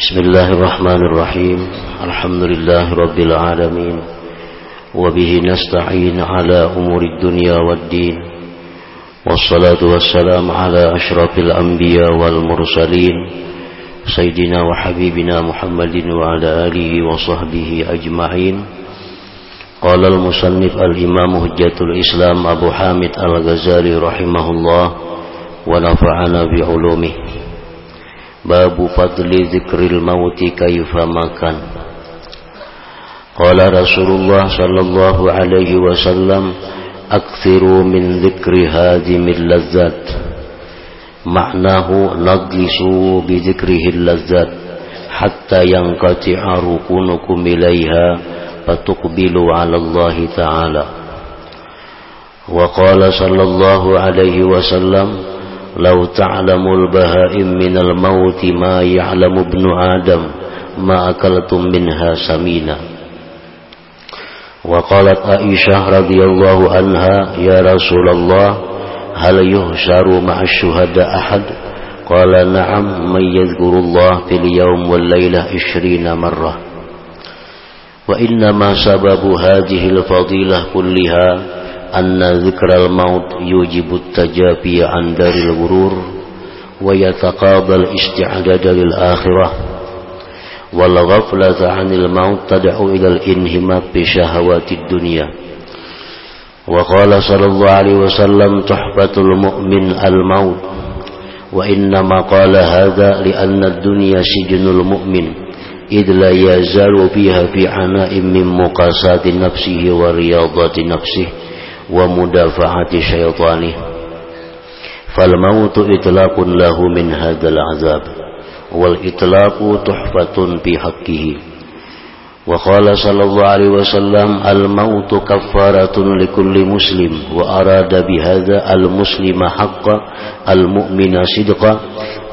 بسم الله الرحمن الرحيم. الحمد لله رب العالمين. وبه نستعين على أمور الدنيا والدين. والصلاة والسلام على أشرف الأنبياء والمرسلين. سيدنا وحبيبنا محمد وعلى آله وصحبه أجمعين. قال المصنف الإمام هجة الإسلام أبو حامد الغزالي رحمه الله ونفعنا بعلومه. باب فضل ذكر الموت كيف ما كان قال رسول الله صلى الله عليه وسلم أكثروا من ذكر هادم اللذات معناه نجلسوا بذكره اللذات حتى ينقطع ركونكم إليها فتقبلوا على الله تعالى وقال صلى الله عليه وسلم لو تعلم البهائم من الموت ما يعلم ابن آدم ما أكلتم منها سمينا. وقالت عائشة رضي الله عنها يا رسول الله هل يهشر مع الشهداء أحد؟ قال نعم من يذكر الله في اليوم والليلة عشرين مرة. وإنما سبب هذه الفضيلة كلها أن ذكر الموت يوجب التجافي عن دار الغرور ويتقاضى الاستعداد للآخرة والغفلة عن الموت تدعو إلى الانهماك بشهوات الدنيا. وقال صلى الله عليه وسلم تحفة المؤمن الموت وإنما قال هذا لأن الدنيا سجن المؤمن إذ لا يزال فيها في عناء من مقاسات نفسه ورياضة نفسه. ومدافعة شيطانه. فالموت إطلاق له من هذا العذاب والإطلاق تحفة في حقه. وقال صلى الله عليه وسلم الموت كفارة لكل مسلم وأراد بهذا المسلم حقا المؤمن صدقا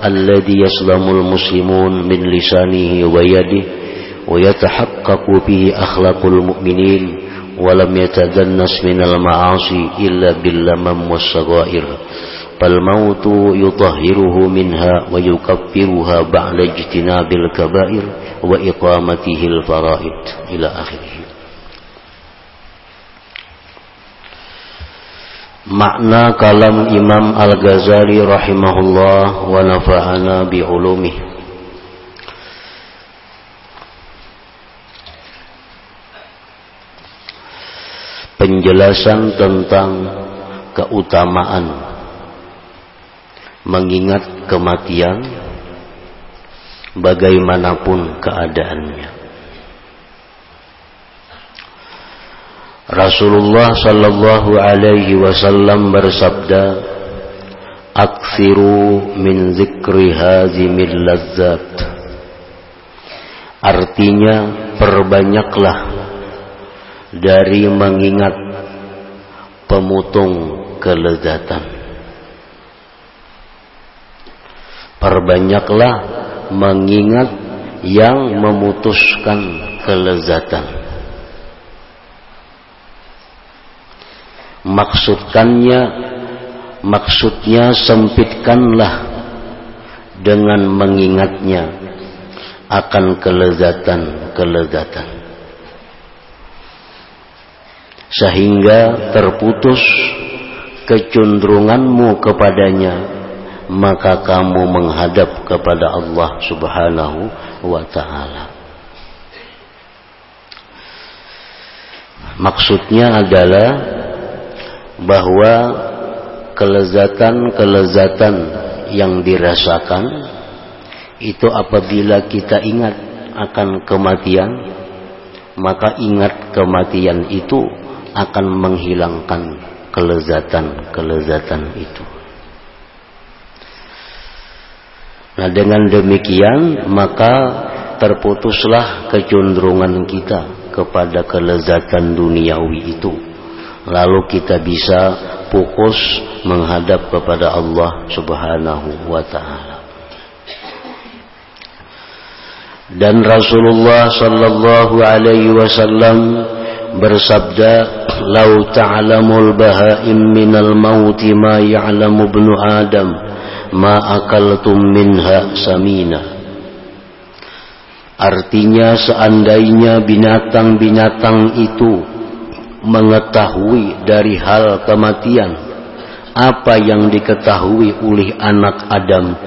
الذي يسلم المسلمون من لسانه ويده ويتحقق به أخلاق المؤمنين ولم يتدنس من المعاصي إلا باللمم والصغائر فالموت يطهره منها ويكفرها بعد اجتناب الكبائر وإقامته الفرائض. إلى آخره. Makna kalam Imam Al-Ghazali rahimahullah wa nafa'ana penjelasan tentang keutamaan mengingat kematian bagaimanapun keadaannya. Rasulullah sallallahu alaihi wasallam bersabda, "Aktsiru min zikri hazimil lazzat." Artinya, perbanyaklah dari mengingat pemutung kelezatan. Perbanyaklah mengingat yang memutuskan kelezatan. Maksudkannya, maksudnya sempitkanlah dengan mengingatnya akan kelezatan-kelezatan sehingga terputus kecundrunganmu kepadanya maka kamu menghadap kepada Allah Subhanahu wa taala. Maksudnya adalah bahwa kelezatan-kelezatan yang dirasakan itu apabila kita ingat akan kematian maka ingat kematian itu akan menghilangkan kelezatan-kelezatan itu. Nah dengan demikian maka terputuslah kecondrongan kita kepada kelezatan duniawi itu. Lalu kita bisa fokus menghadap kepada Allah Subhanahu wa taala. Dan Rasulullah sallallahu alaihi wasallam bersabda lau ta'lamul bahaim minal mauti ma ya'lamu ibnu adam ma akaltum minha samina. Artinya seandainya binatang-binatang itu mengetahui dari hal kematian apa yang diketahui oleh anak Adam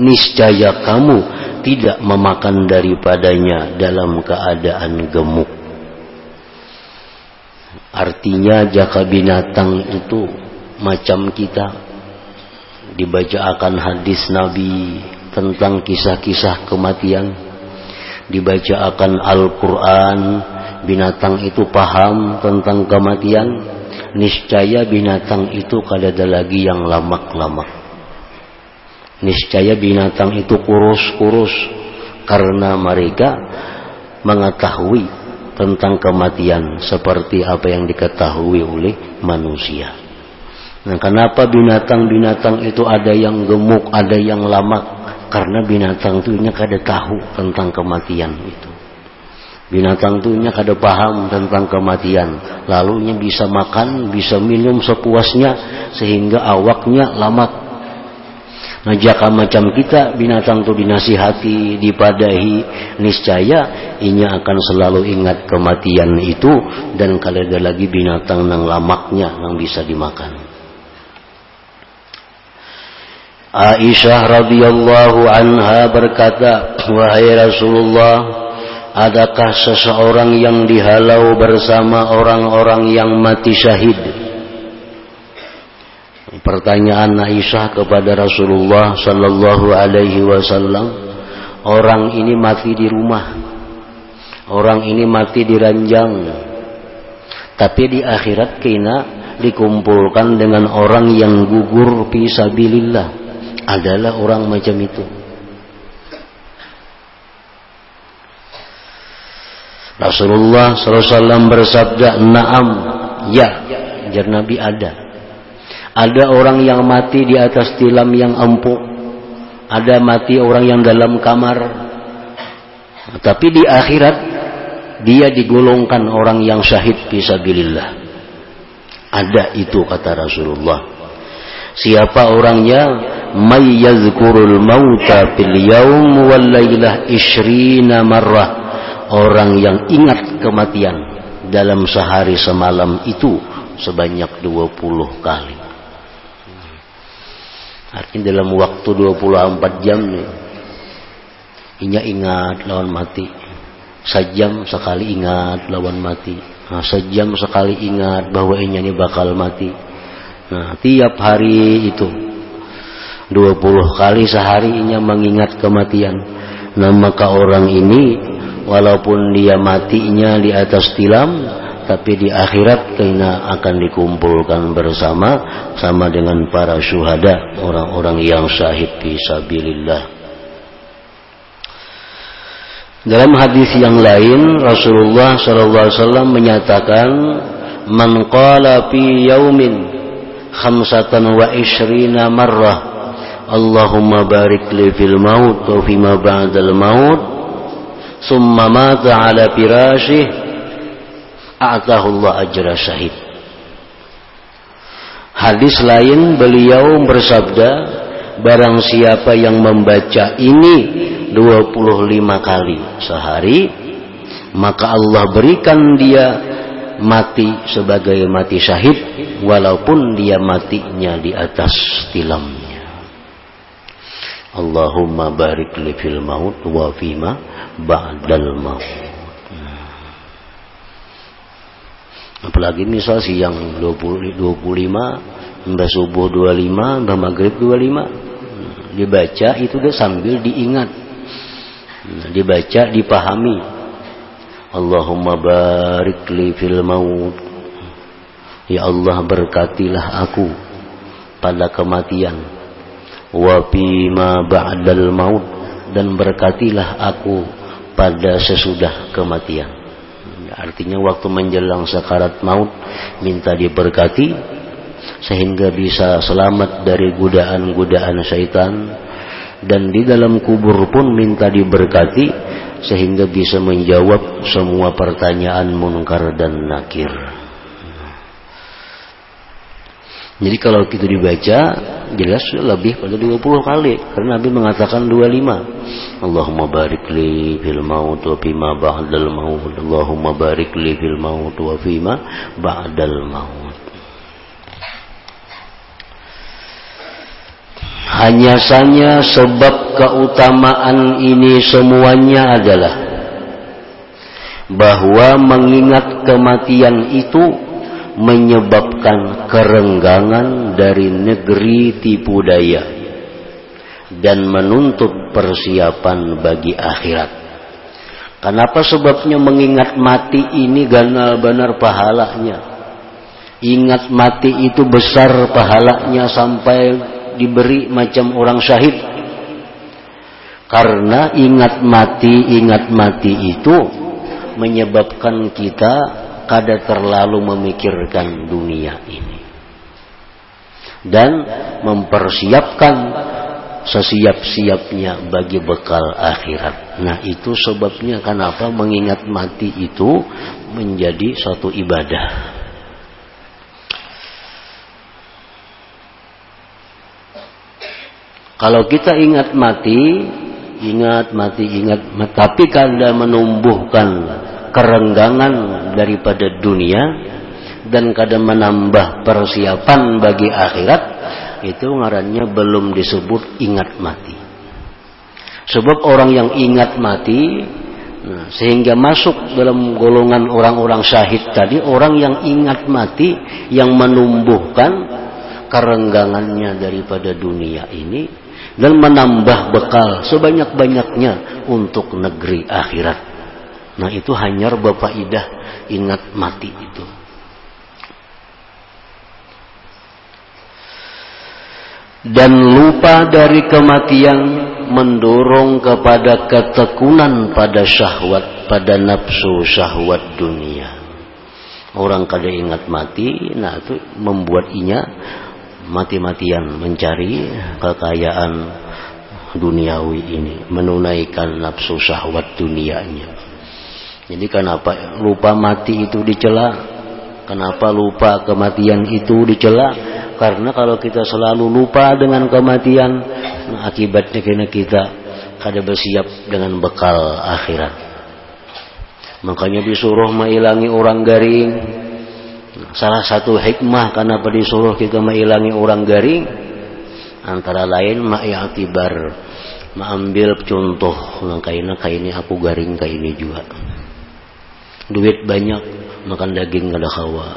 niscaya kamu tidak memakan daripadanya dalam keadaan gemuk artinya jaka binatang itu macam kita. Dibaca akan hadis Nabi tentang kisah-kisah kematian. Dibaca akan Al-Quran binatang itu paham tentang kematian. Niscaya binatang itu kada lagi yang lamak-lamak. Niscaya binatang itu kurus-kurus. Karena mereka mengetahui tentang kematian seperti apa yang diketahui oleh manusia. Nah, kenapa binatang-binatang itu ada yang gemuk, ada yang lamak? Karena binatang itu kada tahu tentang kematian itu. Binatang itu kada paham tentang kematian. Lalunya bisa makan, bisa minum sepuasnya sehingga awaknya lamat. Nah jika macam kita binatang itu dinasihati, dipadahi, niscaya inya akan selalu ingat kematian itu dan kada ada lagi binatang nang lamaknya yang bisa dimakan. Aisyah radhiyallahu anha berkata, "Wahai Rasulullah, adakah seseorang yang dihalau bersama orang-orang yang mati syahid?" Pertanyaan Aisyah kepada Rasulullah sallallahu alaihi wasallam, orang ini mati di rumah. Orang ini mati di ranjang. Tapi di akhirat kena dikumpulkan dengan orang yang gugur fi sabilillah adalah orang macam itu. Rasulullah SAW bersabda, Naam, ya, jar Nabi ada. Ada orang yang mati di atas tilam yang empuk. Ada mati orang yang dalam kamar. Tapi di akhirat, dia digolongkan orang yang syahid fisabilillah. Ada itu kata Rasulullah. Siapa orangnya? may yazkurul mauta fil yaum wal lailah ishrina marrah orang yang ingat kematian dalam sehari semalam itu sebanyak 20 kali artinya dalam waktu 24 jam nih inya ingat lawan mati. Sejam sekali ingat lawan mati. Nah, sejam sekali ingat bahwa inya ini bakal mati. Nah tiap hari itu. 20 kali seharinya mengingat kematian. Nah maka orang ini walaupun dia matinya di atas tilam tapi di akhirat kena akan dikumpulkan bersama sama dengan para syuhada orang-orang yang syahid fi sabilillah. Dalam hadis yang lain Rasulullah SAW menyatakan man qala fi yaumin khamsatan wa ishrina marrah Allahumma barik li fil maut wa fima ba'dal maut summa mata ala firashih a'tahu Allah ajra syahid Hadis lain beliau bersabda barang siapa yang membaca ini 25 kali sehari maka Allah berikan dia mati sebagai mati syahid walaupun dia matinya di atas tilamnya Allahumma barik li fil maut wa fima ba'dal maut. Apalagi misal siang 20, 25, mbak subuh 25, mbak maghrib 25. Dibaca itu dia sambil diingat. Dibaca, dipahami. Allahumma barik li fil maut. Ya Allah berkatilah aku pada kematian wa bima ba'dal maut dan berkatilah aku pada sesudah kematian. Artinya waktu menjelang sakarat maut minta diberkati sehingga bisa selamat dari godaan-godaan syaitan dan di dalam kubur pun minta diberkati sehingga bisa menjawab semua pertanyaan munkar dan nakir. Jadi kalau kita dibaca jelas lebih pada 20 kali. Karena Nabi mengatakan 25 Allahumma barik li fil maut wa fima ba'dal maut. Allahumma barik li fil maut wa fima ba'dal maut. Hanya saja sebab keutamaan ini semuanya adalah bahwa mengingat kematian itu menyebabkan kerenggangan dari negeri tipu daya dan menuntut persiapan bagi akhirat. Kenapa sebabnya mengingat mati ini benar pahalanya? Ingat mati itu besar pahalanya sampai diberi macam orang syahid. Karena ingat mati, ingat mati itu menyebabkan kita kada terlalu memikirkan dunia ini dan mempersiapkan sesiap-siapnya bagi bekal akhirat. Nah, itu sebabnya kenapa mengingat mati itu menjadi suatu ibadah. Kalau kita ingat mati, ingat mati, ingat, tapi kada menumbuhkan kerenggangan daripada dunia dan kadang menambah persiapan bagi akhirat itu ngarannya belum disebut ingat mati. Sebab orang yang ingat mati nah, sehingga masuk dalam golongan orang-orang syahid tadi orang yang ingat mati yang menumbuhkan kerenggangannya daripada dunia ini dan menambah bekal sebanyak-banyaknya untuk negeri akhirat Nah itu hanya Bapak Idah ingat mati itu. Dan lupa dari kematian mendorong kepada ketekunan pada syahwat, pada nafsu syahwat dunia. Orang kada ingat mati, nah itu membuat inya mati-matian mencari kekayaan duniawi ini, menunaikan nafsu syahwat dunianya. Jadi kenapa lupa mati itu dicela? Kenapa lupa kematian itu dicela? Karena kalau kita selalu lupa dengan kematian, nah akibatnya kena kita kada bersiap dengan bekal akhirat. Makanya disuruh mengilangi orang garing. Salah satu hikmah kenapa disuruh kita mengilangi orang garing antara lain ma'yatibar mengambil contoh nah, kainnya kaini aku garing kaini juga duit banyak makan daging kada kawa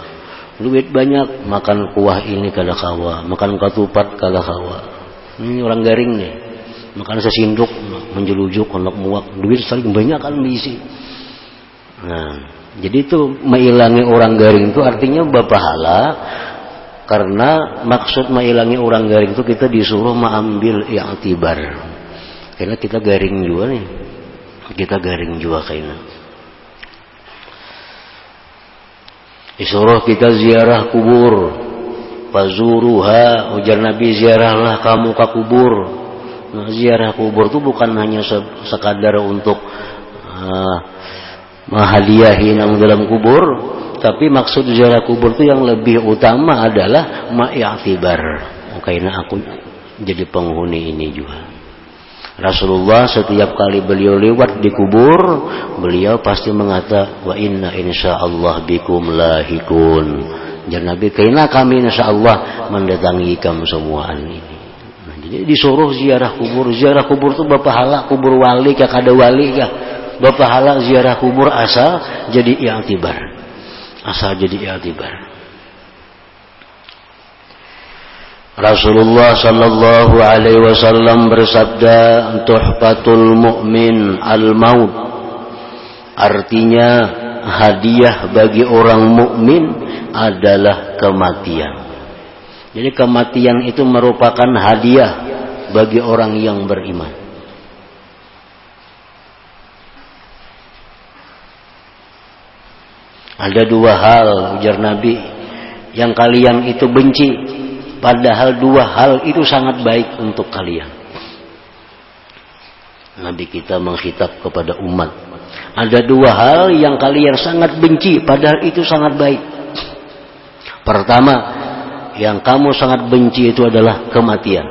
duit banyak makan kuah ini kada kawa makan katupat kada kawa ini orang garing nih. Makan sesinduk menjelujuk anak muak. Duit saling banyak kan diisi. Nah jadi itu mengilangi orang garing itu artinya berpahala karena maksud mengilangi orang garing itu kita disuruh mengambil yang tibar karena kita garing juga nih. Kita garing juga kayaknya Disuruh kita ziarah kubur. Fazuruha, ujar Nabi ziarahlah kamu ke kubur. Nah, ziarah kubur itu bukan hanya sekadar untuk uh, dalam kubur, tapi maksud ziarah kubur itu yang lebih utama adalah ma'yatibar. Karena aku jadi penghuni ini juga. Rasulullah setiap kali beliau lewat di kubur, beliau pasti mengata wa inna insyaallah bikum lahikun. Dan Nabi kaina kami insyaallah mendatangi kamu semua ini. Nah, jadi disuruh ziarah kubur, ziarah kubur itu bapak hala kubur wali kah kada wali kah? Bapak hala ziarah kubur asal jadi i'tibar. Asal jadi i'tibar. Rasulullah sallallahu alaihi wasallam bersabda tuhfatul mu'min al-maut. Artinya hadiah bagi orang mukmin adalah kematian. Jadi kematian itu merupakan hadiah bagi orang yang beriman. Ada dua hal ujar Nabi. Yang kalian itu benci Padahal dua hal itu sangat baik untuk kalian. Nabi kita menghitab kepada umat. Ada dua hal yang kalian sangat benci, padahal itu sangat baik. Pertama, yang kamu sangat benci itu adalah kematian.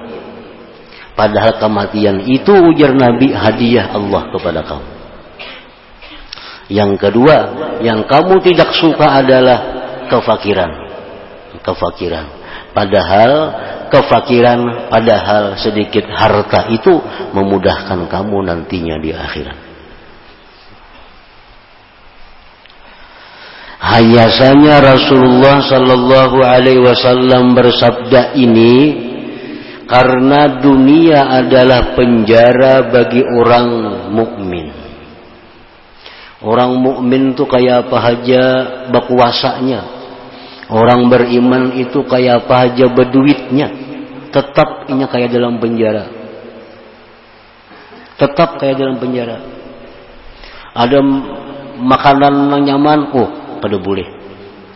Padahal kematian itu ujar Nabi hadiah Allah kepada kamu. Yang kedua, yang kamu tidak suka adalah kefakiran. Kefakiran. Padahal kefakiran, padahal sedikit harta itu memudahkan kamu nantinya di akhirat. Hayasanya Rasulullah Sallallahu Alaihi Wasallam bersabda ini karena dunia adalah penjara bagi orang mukmin. Orang mukmin itu kayak apa aja berkuasanya. Orang beriman itu kayak apa aja berduitnya. Tetap ini kayak dalam penjara. Tetap kayak dalam penjara. Ada makanan yang nyaman, oh kada boleh.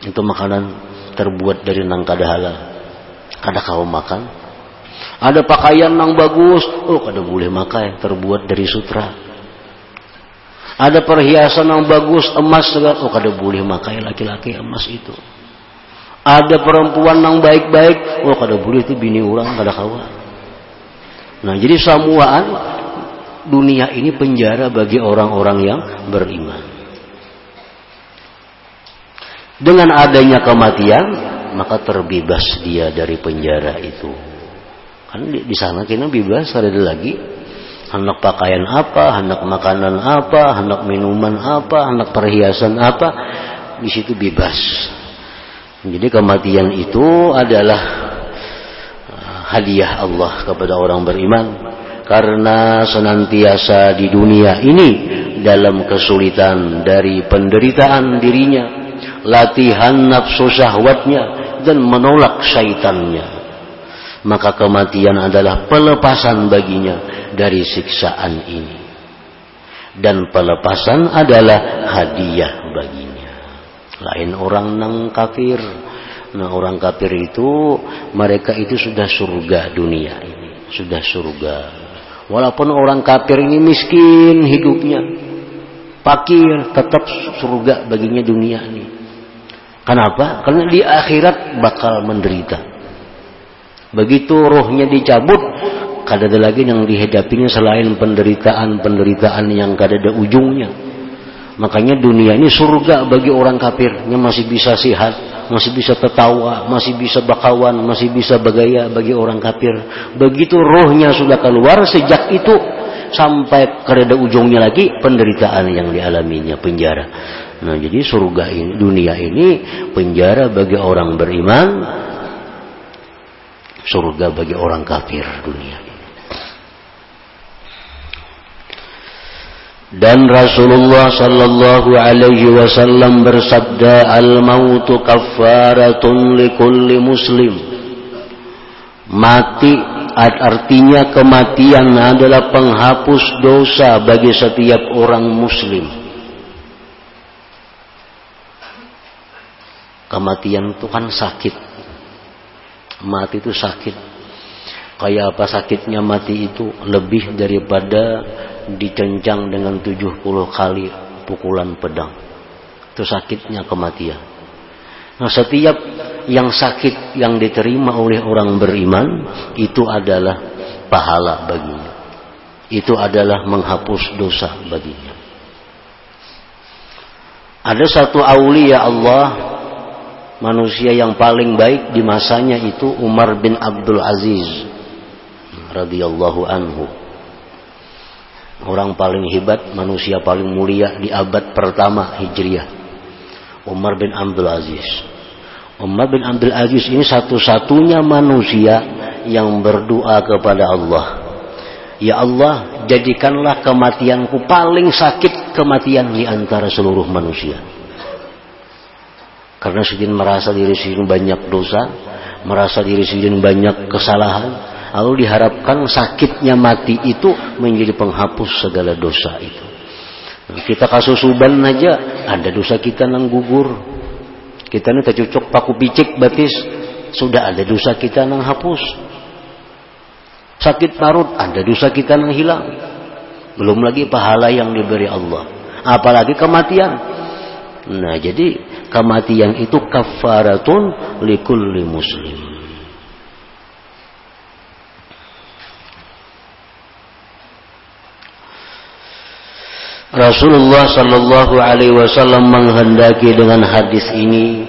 Itu makanan terbuat dari nangka halal. Kada kau makan. Ada pakaian yang bagus, oh kada boleh makai terbuat dari sutra. Ada perhiasan yang bagus, emas segala. Oh, kada boleh makai laki-laki emas itu. Ada perempuan yang baik-baik. Oh, kada boleh itu bini orang, kada kawan. Nah, jadi samuaan dunia ini penjara bagi orang-orang yang beriman. Dengan adanya kematian, maka terbebas dia dari penjara itu. Kan di, di sana kita bebas, ada lagi hendak pakaian apa, hendak makanan apa, hendak minuman apa, hendak perhiasan apa, di situ bebas. Jadi kematian itu adalah uh, hadiah Allah kepada orang beriman karena senantiasa di dunia ini dalam kesulitan dari penderitaan dirinya, latihan nafsu syahwatnya dan menolak syaitannya maka kematian adalah pelepasan baginya dari siksaan ini. Dan pelepasan adalah hadiah baginya. Lain orang nang kafir. Nah orang kafir itu mereka itu sudah surga dunia ini. Sudah surga. Walaupun orang kafir ini miskin hidupnya. Pakir tetap surga baginya dunia ini. Kenapa? Karena di akhirat bakal menderita Begitu rohnya dicabut, kada ada lagi yang dihadapinya selain penderitaan-penderitaan yang kada ada ujungnya. Makanya dunia ini surga bagi orang kafir yang masih bisa sehat, masih bisa tertawa, masih bisa bakawan, masih bisa bergaya bagi orang kafir. Begitu rohnya sudah keluar sejak itu sampai kada ujungnya lagi penderitaan yang dialaminya penjara. Nah, jadi surga ini, dunia ini penjara bagi orang beriman, surga bagi orang kafir dunia Dan Rasulullah sallallahu alaihi wasallam bersabda al-mautu kaffaratun likulli muslim. Mati artinya kematian adalah penghapus dosa bagi setiap orang muslim. Kematian itu kan sakit mati itu sakit kayak apa sakitnya mati itu lebih daripada dicencang dengan 70 kali pukulan pedang. Itu sakitnya kematian. Nah setiap yang sakit yang diterima oleh orang beriman itu adalah pahala baginya. Itu adalah menghapus dosa baginya. Ada satu aulia Allah manusia yang paling baik di masanya itu Umar bin Abdul Aziz radhiyallahu anhu. Orang paling hebat, manusia paling mulia di abad pertama Hijriah. Umar bin Abdul Aziz. Umar bin Abdul Aziz ini satu-satunya manusia yang berdoa kepada Allah. Ya Allah, jadikanlah kematianku paling sakit kematian di antara seluruh manusia. Karena Sidin merasa diri Sidin banyak dosa, merasa diri Sidin banyak kesalahan, lalu diharapkan sakitnya mati itu menjadi penghapus segala dosa itu. Kita kasus uban aja ada dosa kita nang gugur. Kita ini tercucuk paku picik batis sudah ada dosa kita nang hapus. Sakit parut ada dosa kita nang hilang. Belum lagi pahala yang diberi Allah. Apalagi kematian. Nah jadi kematian itu kafaratun likulli muslim Rasulullah Shallallahu Alaihi Wasallam menghendaki dengan hadis ini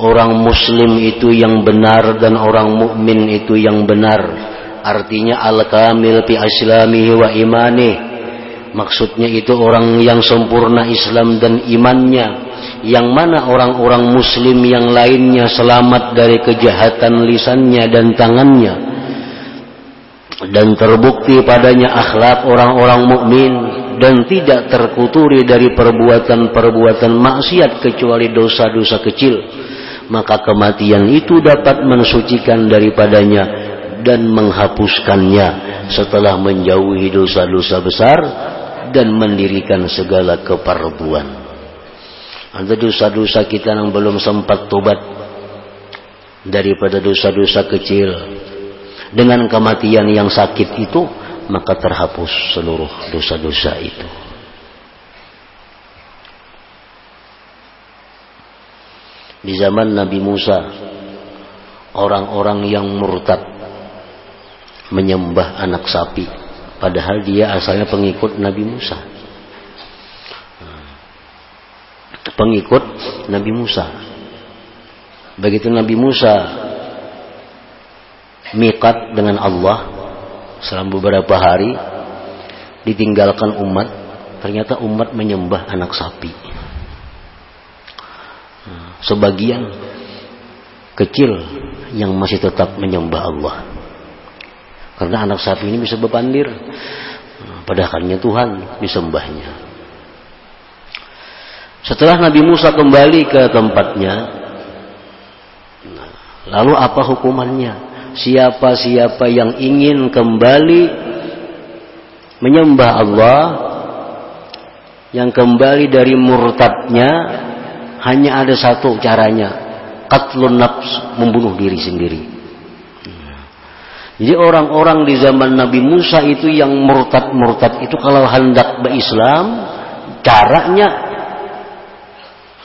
orang Muslim itu yang benar dan orang mukmin itu yang benar. Artinya al-kamil fi aslamihi wa imani. Maksudnya itu orang yang sempurna Islam dan imannya. Yang mana orang-orang Muslim yang lainnya selamat dari kejahatan lisannya dan tangannya. Dan terbukti padanya akhlak orang-orang mukmin dan tidak terkuturi dari perbuatan-perbuatan maksiat kecuali dosa-dosa kecil maka kematian itu dapat mensucikan daripadanya dan menghapuskannya setelah menjauhi dosa-dosa besar dan mendirikan segala keperbuan. Ada dosa-dosa kita yang belum sempat tobat daripada dosa-dosa kecil dengan kematian yang sakit itu maka terhapus seluruh dosa-dosa itu. Di zaman Nabi Musa, orang-orang yang murtad menyembah anak sapi, padahal dia asalnya pengikut Nabi Musa. Pengikut Nabi Musa. Begitu Nabi Musa mikat dengan Allah selama beberapa hari ditinggalkan umat. Ternyata umat menyembah anak sapi. Sebagian kecil yang masih tetap menyembah Allah. Karena anak sapi ini bisa bepandir padahalnya Tuhan disembahnya. Setelah Nabi Musa kembali ke tempatnya lalu apa hukumannya siapa-siapa yang ingin kembali menyembah Allah yang kembali dari murtadnya hanya ada satu caranya qatlun nafs membunuh diri sendiri. Jadi orang-orang di zaman Nabi Musa itu yang murtad-murtad itu kalau hendak berislam caranya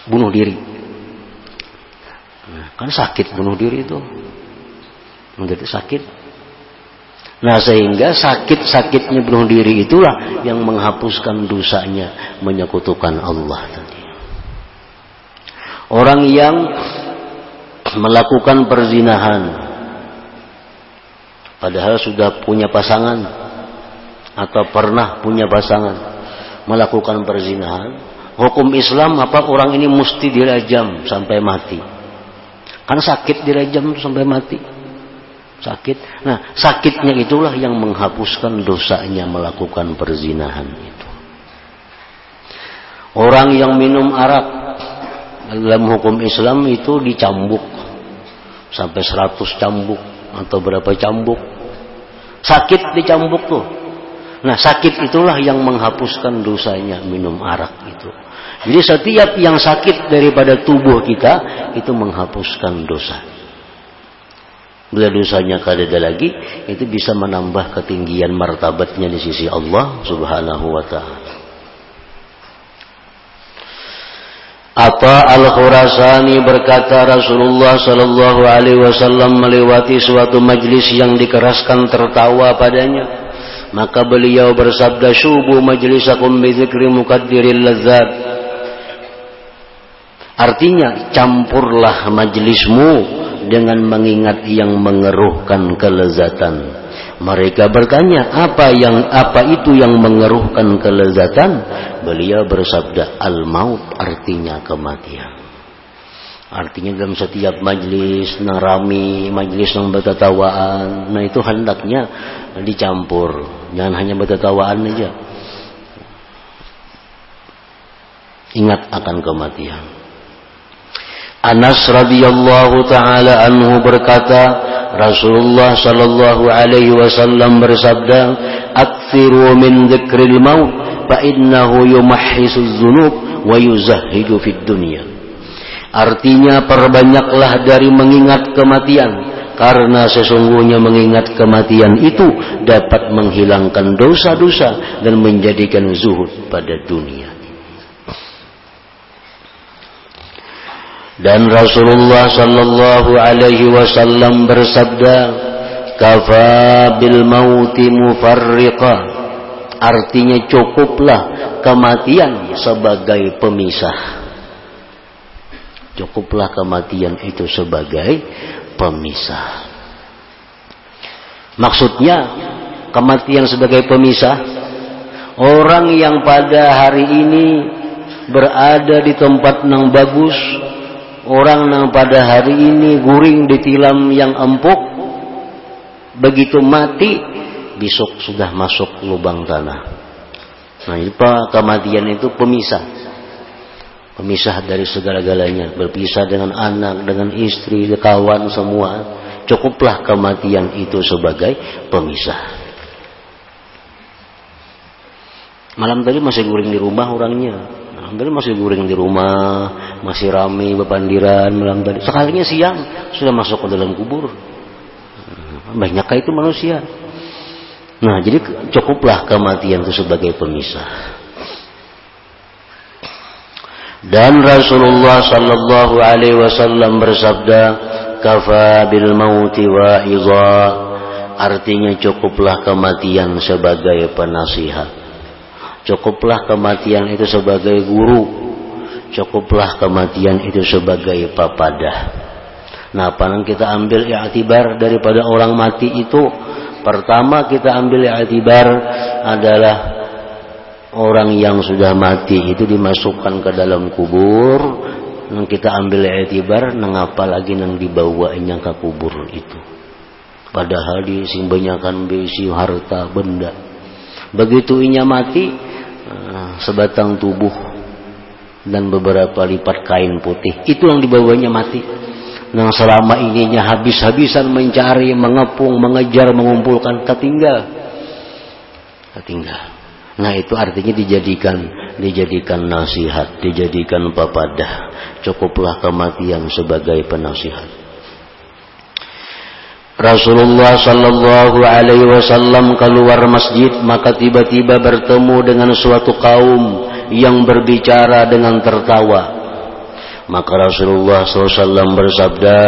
bunuh diri. Kan sakit bunuh diri itu menjadi sakit. Nah sehingga sakit-sakitnya bunuh diri itulah yang menghapuskan dosanya menyekutukan Allah tadi. Orang yang melakukan perzinahan padahal sudah punya pasangan atau pernah punya pasangan melakukan perzinahan hukum Islam apa orang ini mesti dirajam sampai mati kan sakit dirajam sampai mati sakit. Nah, sakitnya itulah yang menghapuskan dosanya melakukan perzinahan itu. Orang yang minum arak dalam hukum Islam itu dicambuk sampai 100 cambuk atau berapa cambuk. Sakit dicambuk tuh. Nah, sakit itulah yang menghapuskan dosanya minum arak itu. Jadi setiap yang sakit daripada tubuh kita itu menghapuskan dosa. Bila dosanya kadada lagi, itu bisa menambah ketinggian martabatnya di sisi Allah subhanahu wa ta'ala. Apa Al-Khurasani berkata Rasulullah Sallallahu Alaihi Wasallam melewati suatu majlis yang dikeraskan tertawa padanya. Maka beliau bersabda syubu majlisakum bizikri mukaddiril lazat. Artinya campurlah majlismu dengan mengingat yang mengeruhkan kelezatan. Mereka bertanya, apa yang apa itu yang mengeruhkan kelezatan? Beliau bersabda, al-maut artinya kematian. Artinya dalam setiap majlis narami, majlis yang bertatawaan, nah itu hendaknya dicampur. Jangan hanya bertatawaan aja. Ingat akan kematian. Anas radhiyallahu taala anhu berkata, Rasulullah sallallahu alaihi wasallam bersabda, "Aktsiru min dzikril maut fa innahu yumahhisu dzunub wa yuzahhidu fid dunya." Artinya perbanyaklah dari mengingat kematian karena sesungguhnya mengingat kematian itu dapat menghilangkan dosa-dosa dan menjadikan zuhud pada dunia. Dan Rasulullah sallallahu alaihi wasallam bersabda, "Kafa bil mauti mufarriqa." Artinya cukuplah kematian sebagai pemisah. Cukuplah kematian itu sebagai pemisah. Maksudnya kematian sebagai pemisah orang yang pada hari ini berada di tempat yang bagus, orang yang pada hari ini guring di tilam yang empuk, begitu mati besok sudah masuk lubang tanah. Nah, itu kematian itu pemisah. Pemisah dari segala-galanya, berpisah dengan anak, dengan istri, kawan semua. Cukuplah kematian itu sebagai pemisah. Malam tadi masih guring di rumah orangnya. Tadi masih guring di rumah, masih rame bepandiran malam tadi. Sekalinya siang sudah masuk ke dalam kubur. Banyakkah itu manusia? Nah, jadi cukuplah kematian itu sebagai pemisah. Dan Rasulullah sallallahu alaihi wasallam bersabda, "Kafa bil mauti wa Artinya cukuplah kematian sebagai penasihat. Cukuplah kematian itu sebagai guru. Cukuplah kematian itu sebagai papadah. Nah, panang kita ambil i'tibar daripada orang mati itu Pertama kita ambil i'tibar adalah orang yang sudah mati itu dimasukkan ke dalam kubur. Nang kita ambil i'tibar nang apa lagi nang dibawanya ke kubur itu. Padahal disimbanyakan besi harta benda. Begitu inya mati sebatang tubuh dan beberapa lipat kain putih. Itu yang dibawanya mati yang selama ininya habis-habisan mencari, mengepung, mengejar, mengumpulkan ketinggal. Ketinggal. Nah itu artinya dijadikan dijadikan nasihat, dijadikan papadah. Cukuplah kematian sebagai penasihat. Rasulullah Sallallahu Alaihi Wasallam keluar masjid maka tiba-tiba bertemu dengan suatu kaum yang berbicara dengan tertawa maka Rasulullah SAW bersabda,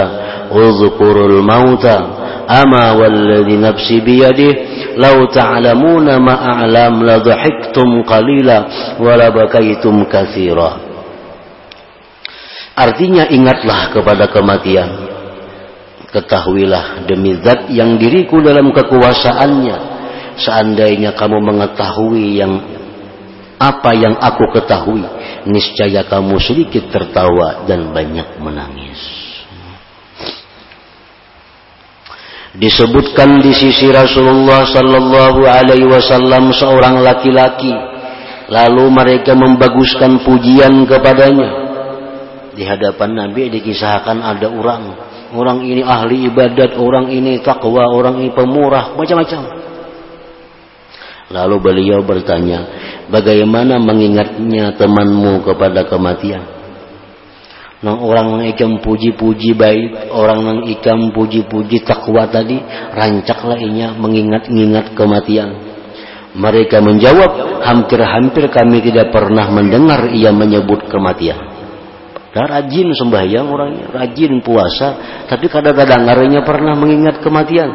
"Uzkurul mauta, ama walladhi nafsi biyadih, lau ta'lamuna ma a'lam la dhahiktum qalila wa la bakaitum katsira." Artinya ingatlah kepada kematian. Ketahuilah demi zat yang diriku dalam kekuasaannya. Seandainya kamu mengetahui yang apa yang aku ketahui niscaya kamu sedikit tertawa dan banyak menangis disebutkan di sisi Rasulullah sallallahu alaihi wasallam seorang laki-laki lalu mereka membaguskan pujian kepadanya di hadapan Nabi dikisahkan ada orang orang ini ahli ibadat orang ini takwa orang ini pemurah macam-macam Lalu beliau bertanya, bagaimana mengingatnya temanmu kepada kematian? Nang orang yang ikam puji-puji baik, orang yang ikam puji-puji takwa tadi, rancaklah inya mengingat-ingat kematian. Mereka menjawab, hampir-hampir kami tidak pernah mendengar ia menyebut kematian. Dan rajin sembahyang orangnya, rajin puasa, tapi kadang-kadang pernah mengingat kematian.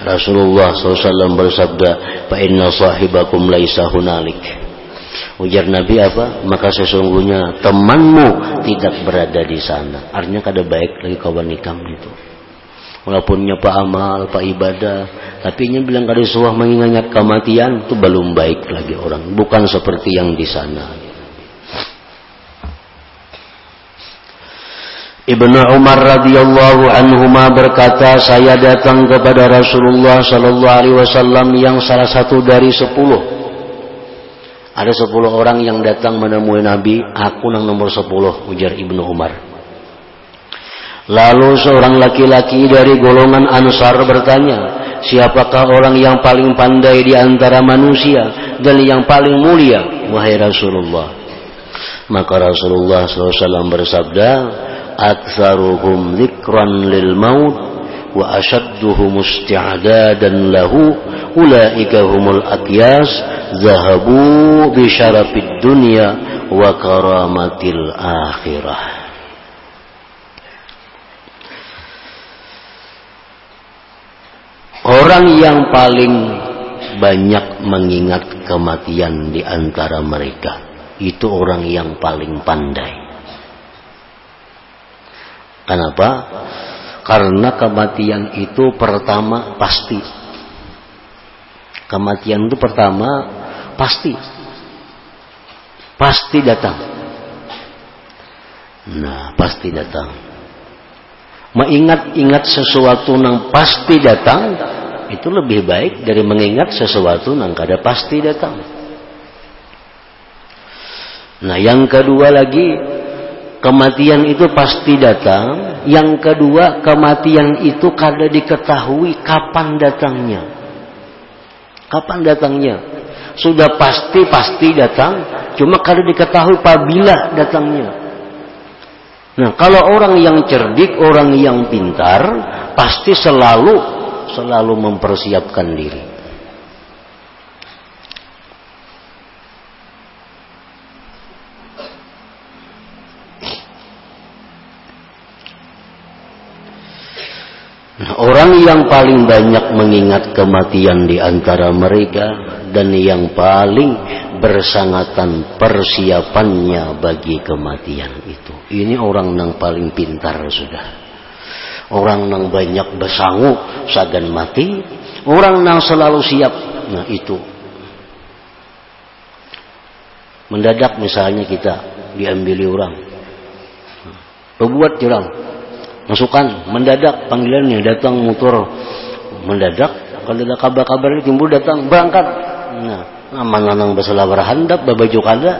Rasulullah SAW bersabda, "Fa inna sahibakum laisa hunalik." Ujar Nabi apa? Maka sesungguhnya temanmu tidak berada di sana. Artinya kada baik lagi kawan nikam itu. Walaupun pak amal, pak ibadah, tapi ini bilang kada suah mengingat kematian itu belum baik lagi orang. Bukan seperti yang di sana. Ibnu Umar radhiyallahu anhuma berkata, saya datang kepada Rasulullah sallallahu alaihi wasallam yang salah satu dari sepuluh. Ada sepuluh orang yang datang menemui Nabi, aku yang nomor sepuluh, ujar Ibnu Umar. Lalu seorang laki-laki dari golongan Ansar bertanya, siapakah orang yang paling pandai di antara manusia dan yang paling mulia, wahai Rasulullah? Maka Rasulullah SAW bersabda, wa ashadduhum isti'dadan lahu ulaika humul aqyas zahabu bi syarafid dunya wa karamatil akhirah Orang yang paling banyak mengingat kematian di antara mereka. Itu orang yang paling pandai. Kenapa? Karena kematian itu pertama pasti. Kematian itu pertama pasti. Pasti datang. Nah, pasti datang. Mengingat-ingat sesuatu yang pasti datang itu lebih baik dari mengingat sesuatu yang kada pasti datang. Nah, yang kedua lagi kematian itu pasti datang. Yang kedua, kematian itu kada diketahui kapan datangnya. Kapan datangnya? Sudah pasti pasti datang, cuma kada diketahui apabila datangnya. Nah, kalau orang yang cerdik, orang yang pintar, pasti selalu selalu mempersiapkan diri. Orang yang paling banyak mengingat kematian di antara mereka dan yang paling bersangatan persiapannya bagi kematian itu. Ini orang yang paling pintar sudah. Orang yang banyak bersangu sagan mati. Orang yang selalu siap. Nah itu. Mendadak misalnya kita diambil orang. Berbuat orang. Masukkan. Mendadak panggilannya datang motor. Mendadak. Kalau ada kabar-kabar timbul datang. Berangkat. Nah. Aman-aman bersalah berhandap. Babaju kada.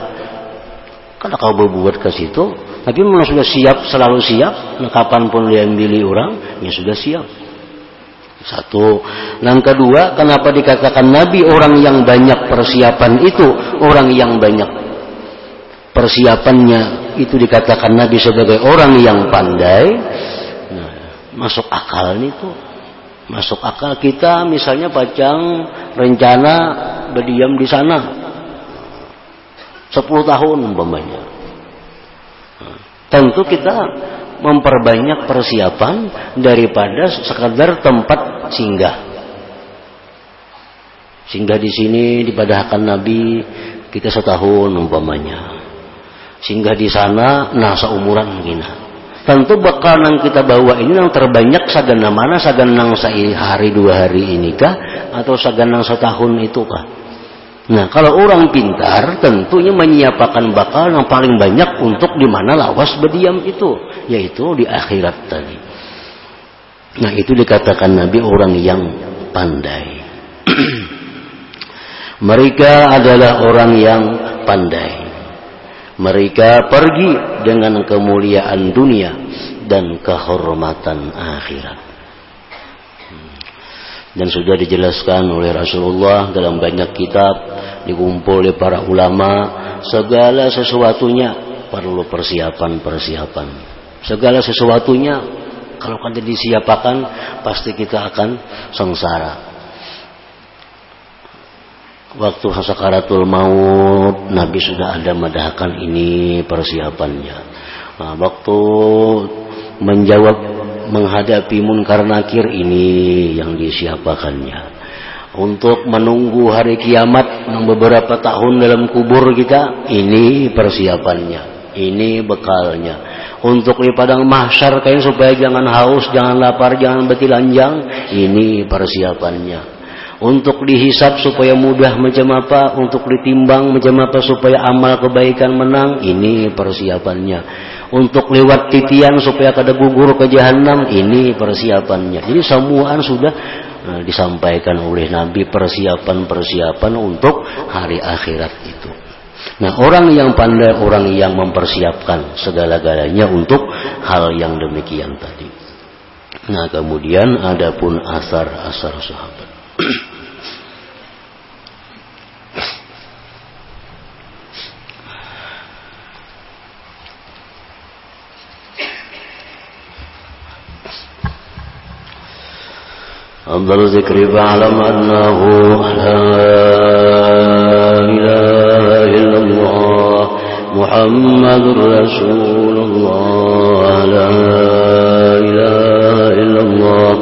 Kalau kau berbuat ke situ tapi memang sudah siap, selalu siap. Nah, kapan pun dia ambil orang, ya sudah siap. Satu. Dan kedua, kenapa dikatakan Nabi orang yang banyak persiapan itu, orang yang banyak persiapannya itu dikatakan Nabi sebagai orang yang pandai. Masuk akal itu. Masuk akal kita misalnya pacang rencana berdiam di sana 10 tahun umpamanya Tentu kita memperbanyak persiapan daripada sekadar tempat singgah. Singgah di sini dipadahkan Nabi kita setahun umpamanya. Singgah di sana nah seumuran gina. Tentu bekal yang kita bawa ini yang terbanyak sagana mana saganang sehari dua hari ini kah atau saganang setahun itu kah? Nah, kalau orang pintar tentunya menyiapkan bakal yang paling banyak untuk di mana lawas berdiam itu, yaitu di akhirat tadi. Nah, itu dikatakan Nabi orang yang pandai. Mereka adalah orang yang pandai. Mereka pergi dengan kemuliaan dunia dan kehormatan akhirat. Dan sudah dijelaskan oleh Rasulullah dalam banyak kitab dikumpul oleh para ulama segala sesuatunya perlu persiapan-persiapan. Segala sesuatunya kalau kada disiapkan pasti kita akan sengsara waktu sakaratul maut Nabi sudah ada madahkan ini persiapannya. Nah, waktu menjawab menghadapi munkar nakir ini yang disiapakannya. Untuk menunggu hari kiamat beberapa tahun dalam kubur kita ini persiapannya. Ini bekalnya. Untuk di padang mahsyar kain supaya jangan haus jangan lapar jangan betilanjang ini persiapannya untuk dihisap supaya mudah macam apa, untuk ditimbang macam apa supaya amal kebaikan menang, ini persiapannya. Untuk lewat titian supaya kada gugur ke jahanam ini persiapannya. Jadi semuaan sudah nah, disampaikan oleh Nabi persiapan-persiapan untuk hari akhirat itu. Nah orang yang pandai orang yang mempersiapkan segala-galanya untuk hal yang demikian tadi. Nah kemudian adapun asar-asar sahabat أفضل ذكر فاعلم أنه لا إله إلا الله محمد رسول الله لا إله إلا الله.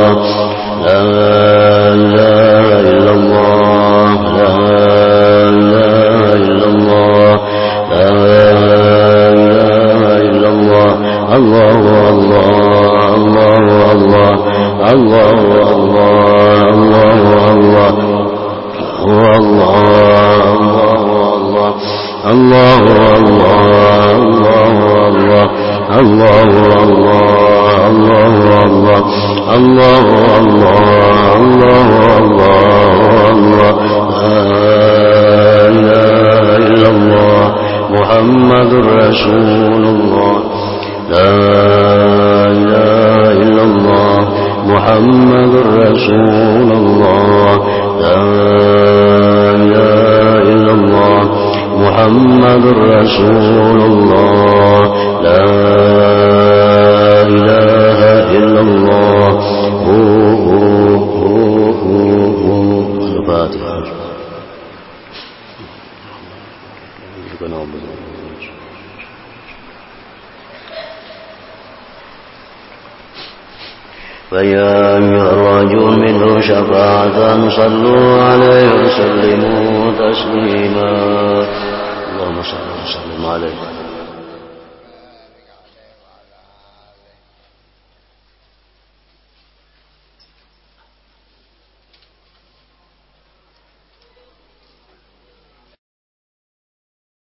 الله. الله الله الله الله. لا إله إلا الله. محمد رسول الله لا إله إلا الله. محمد رسول الله لا محمد رسول الله. لا إله إلا الله. فيا أيها الرجل منه شفاعة صلوا عليه وسلموا تسليما. اللهم صل وسلم عليه.